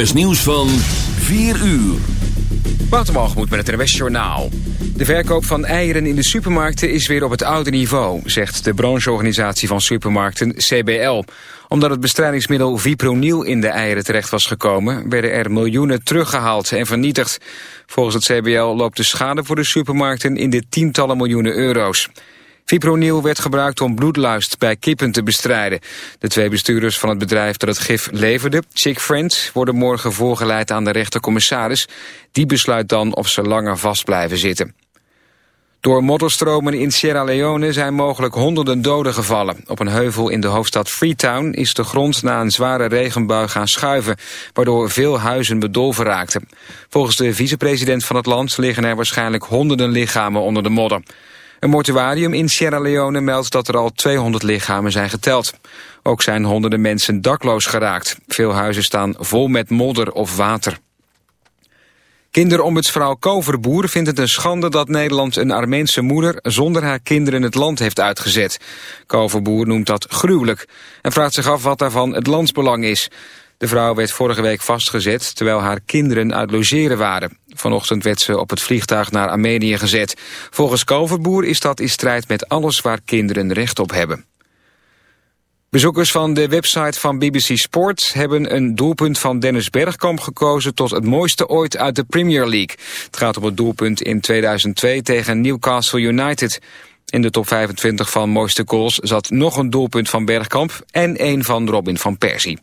NOS nieuws van 4 uur. Watermalgemoed met het NWS Journaal. De verkoop van eieren in de supermarkten is weer op het oude niveau... zegt de brancheorganisatie van supermarkten CBL. Omdat het bestrijdingsmiddel Vipronil in de eieren terecht was gekomen... werden er miljoenen teruggehaald en vernietigd. Volgens het CBL loopt de schade voor de supermarkten in de tientallen miljoenen euro's. Fipronil werd gebruikt om bloedluist bij kippen te bestrijden. De twee bestuurders van het bedrijf dat het gif leverde, Chick Friend, worden morgen voorgeleid aan de rechtercommissaris. Die besluit dan of ze langer vast blijven zitten. Door modderstromen in Sierra Leone zijn mogelijk honderden doden gevallen. Op een heuvel in de hoofdstad Freetown is de grond na een zware regenbui gaan schuiven, waardoor veel huizen bedolven raakten. Volgens de vicepresident van het land liggen er waarschijnlijk honderden lichamen onder de modder. Een mortuarium in Sierra Leone meldt dat er al 200 lichamen zijn geteld. Ook zijn honderden mensen dakloos geraakt. Veel huizen staan vol met modder of water. Kinderombudsvrouw Koverboer vindt het een schande dat Nederland een Armeense moeder zonder haar kinderen het land heeft uitgezet. Koverboer noemt dat gruwelijk en vraagt zich af wat daarvan het landsbelang is. De vrouw werd vorige week vastgezet terwijl haar kinderen uit logeren waren. Vanochtend werd ze op het vliegtuig naar Armenië gezet. Volgens Kalverboer is dat in strijd met alles waar kinderen recht op hebben. Bezoekers van de website van BBC Sport hebben een doelpunt van Dennis Bergkamp gekozen tot het mooiste ooit uit de Premier League. Het gaat om het doelpunt in 2002 tegen Newcastle United. In de top 25 van mooiste goals zat nog een doelpunt van Bergkamp en een van Robin van Persie.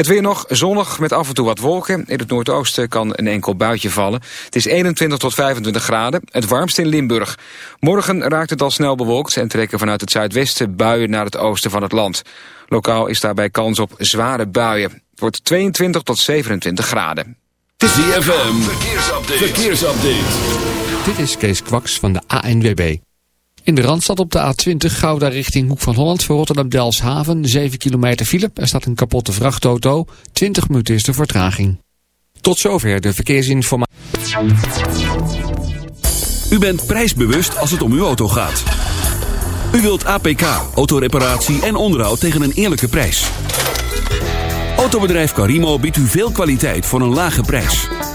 Het weer nog zonnig met af en toe wat wolken. In het noordoosten kan een enkel buitje vallen. Het is 21 tot 25 graden, het warmst in Limburg. Morgen raakt het al snel bewolkt en trekken vanuit het zuidwesten buien naar het oosten van het land. Lokaal is daarbij kans op zware buien. Het wordt 22 tot 27 graden. ZFM, verkeersupdate. verkeersupdate. Dit is Kees Kwaks van de ANWB. In de Randstad op de A20 Gouda richting Hoek van Holland voor Rotterdam-Delshaven. 7 kilometer file. Er staat een kapotte vrachtauto. 20 minuten is de vertraging. Tot zover de verkeersinformatie. U bent prijsbewust als het om uw auto gaat. U wilt APK, autoreparatie en onderhoud tegen een eerlijke prijs. Autobedrijf Carimo biedt u veel kwaliteit voor een lage prijs.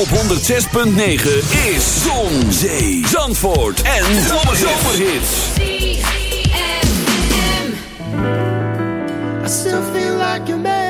op 106.9 is Zon, Zee, Zandvoort en Zomerhits. I still feel like.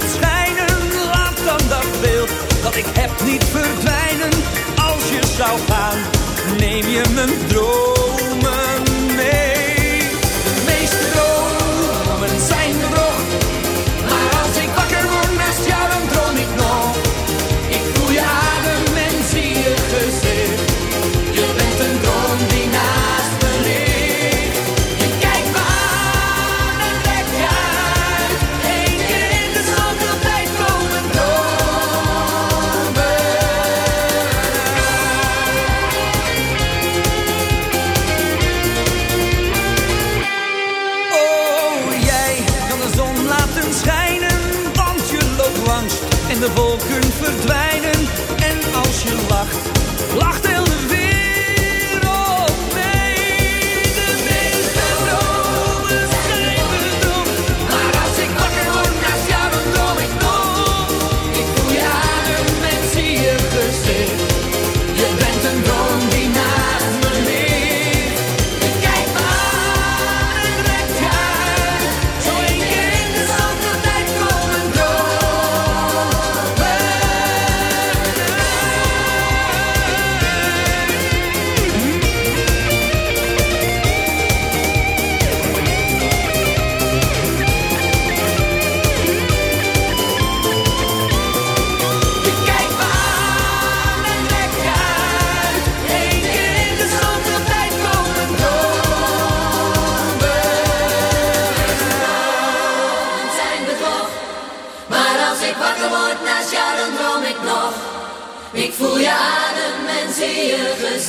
laat schijnen, laat dan dat beeld dat ik heb niet verdwijnen. Als je zou gaan, neem je mijn droom.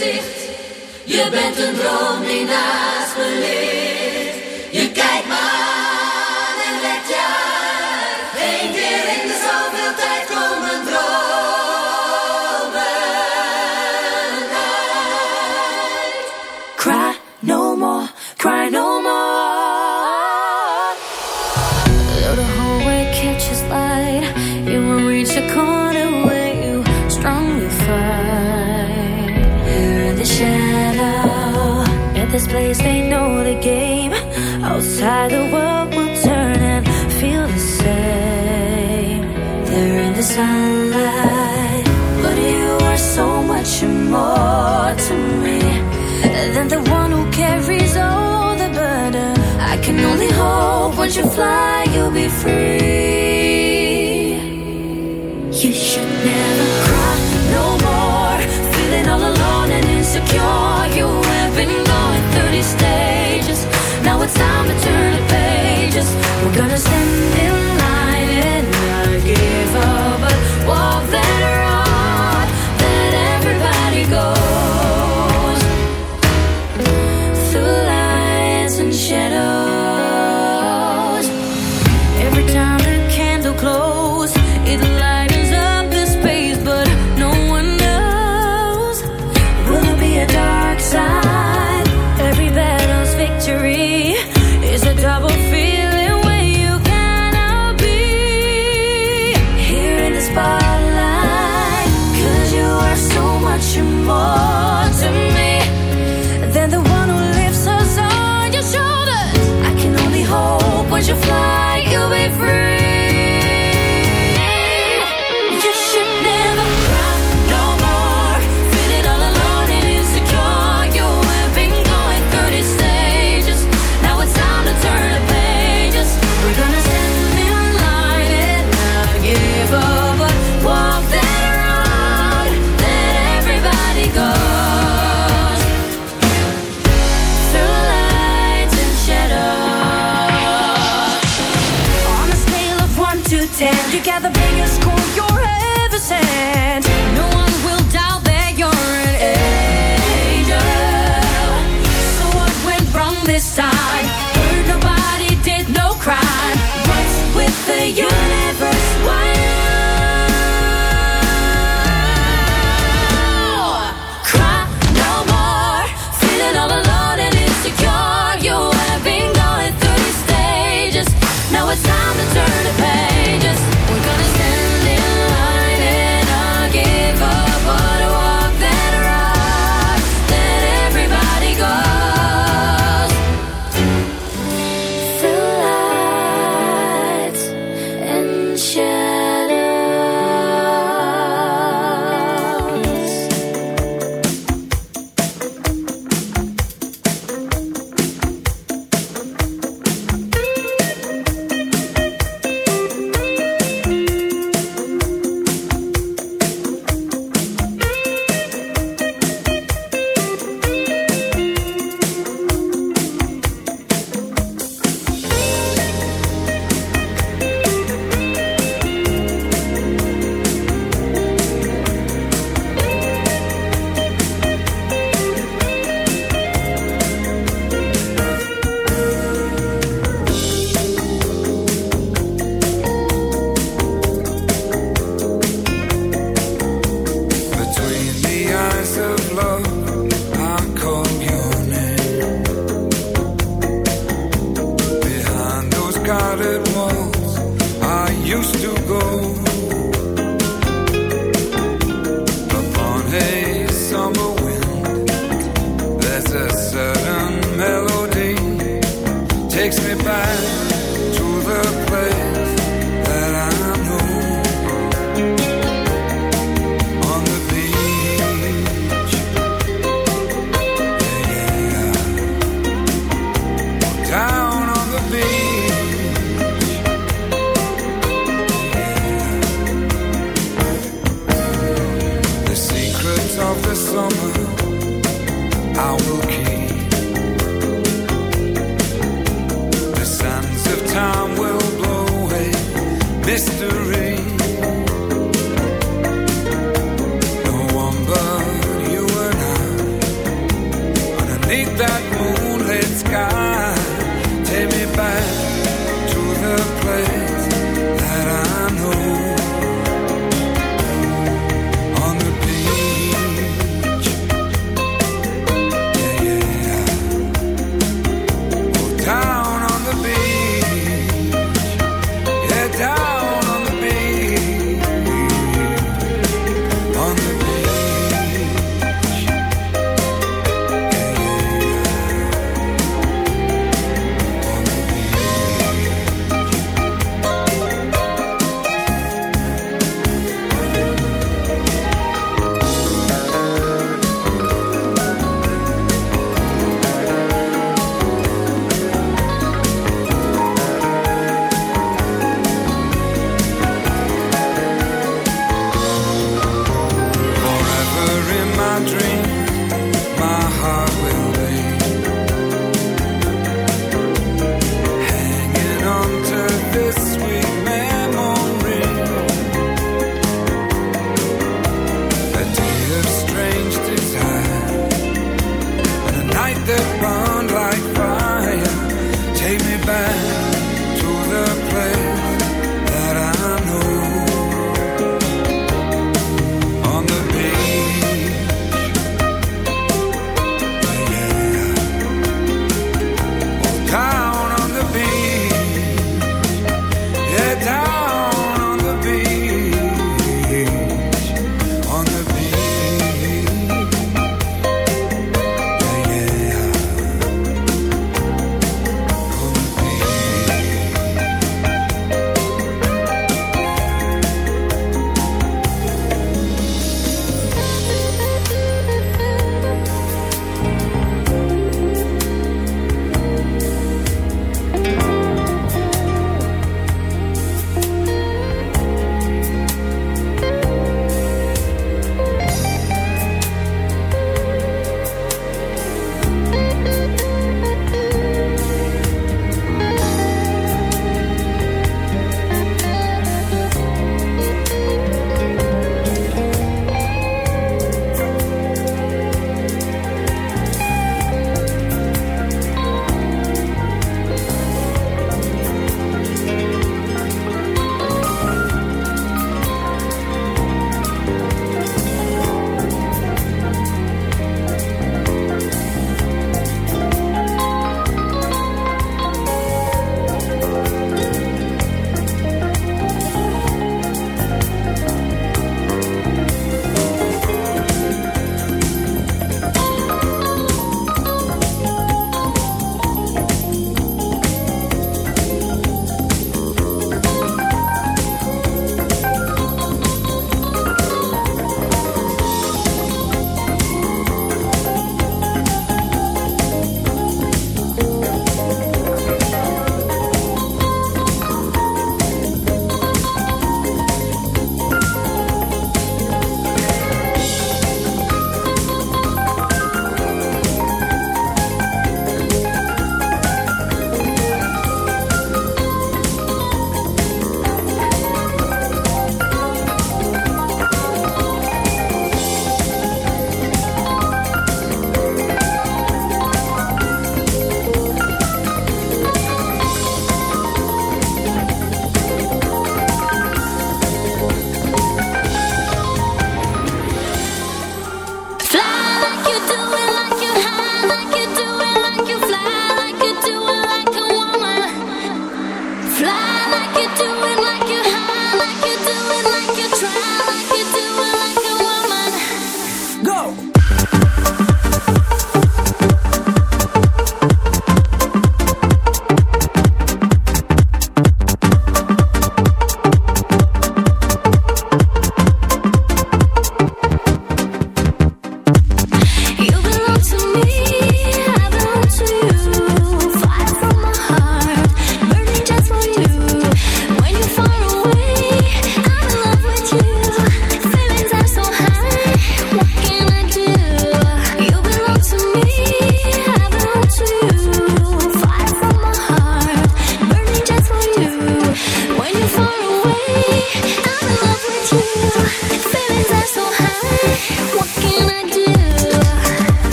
Je bent een droom die naast me ligt. walks than the one who carries all the burden. I can only hope once you fly, you'll be free. You should never cry no more. Feeling all alone and insecure. You have been going 30 stages. Now it's time to turn the pages. We're gonna stand.